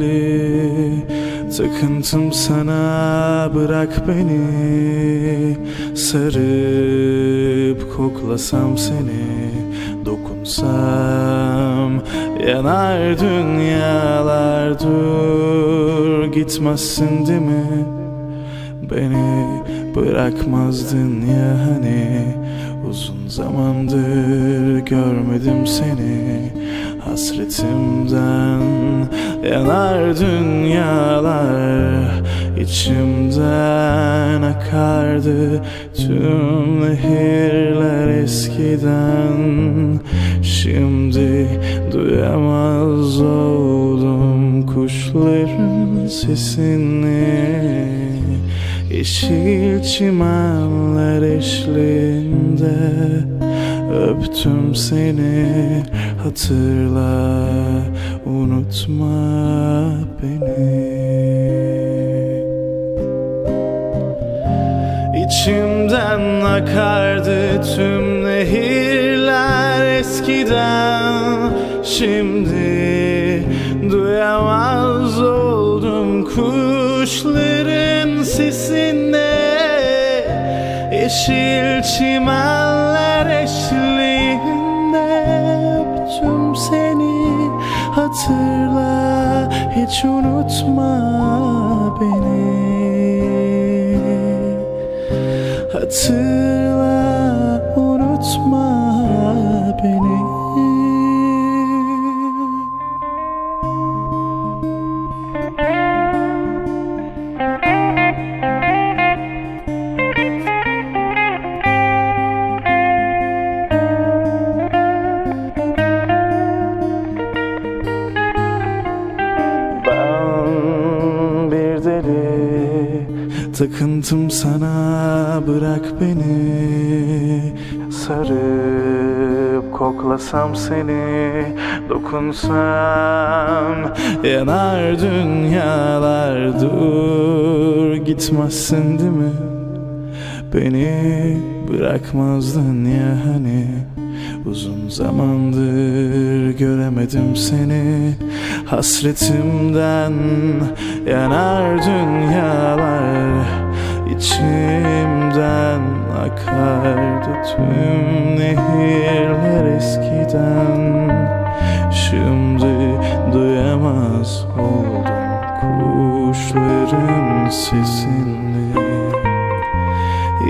Ben bir deli Takıntım sana bırak beni. Sarıp koklasam seni Dokunsam yanar dünyalar. Dur gitmezsin değil mi? Beni bırakmazdın ya hani. Uzun zamandır görmedim seni Hasretimden yanar dünyalar İçimden akardı tüm nehirler eskiden. Şimdi duyamaz oldum kuşların sesini. Yeşil çimenler eşliğinde Öptüm seni hatırla unutma beni. İçimden akardı tüm nehirler eskiden. Şimdi duyamaz oldum kuşların Yeşil çimenler eşliğinde Öptüm seni hatırla hiç unutma beni. Hatırla Takıntım sana bırak beni. Sarıp koklasam seni Dokunsam yanar dünyalar. Dur gitmezsin değil mi? Beni bırakmazdın ya hani Uzun zamandır göremedim seni. Hasretimden yanar dünyalar. İçimden akardı tüm nehirler eskiden. Şimdi duyamaz oldum kuşların sesini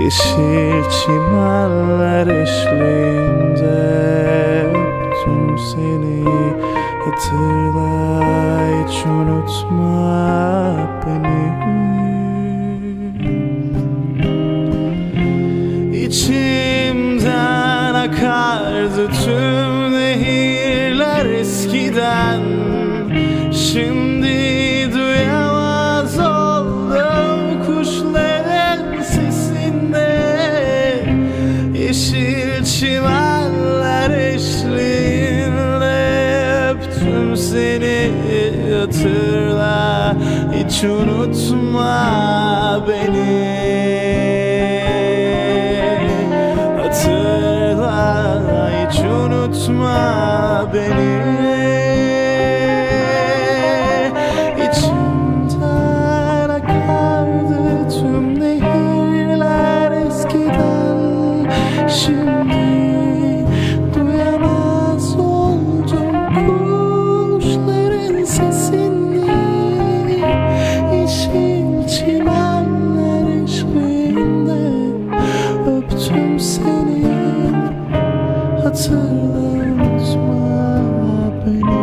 Yeşil çimenler eşliğinde Öptüm seni hatırla hiç unutma beni. İçimden akardı tüm nehirler eskiden. Şimdi hatırla hiç unutma beni. Hatırla hiç unutma seni hatırla unutma beni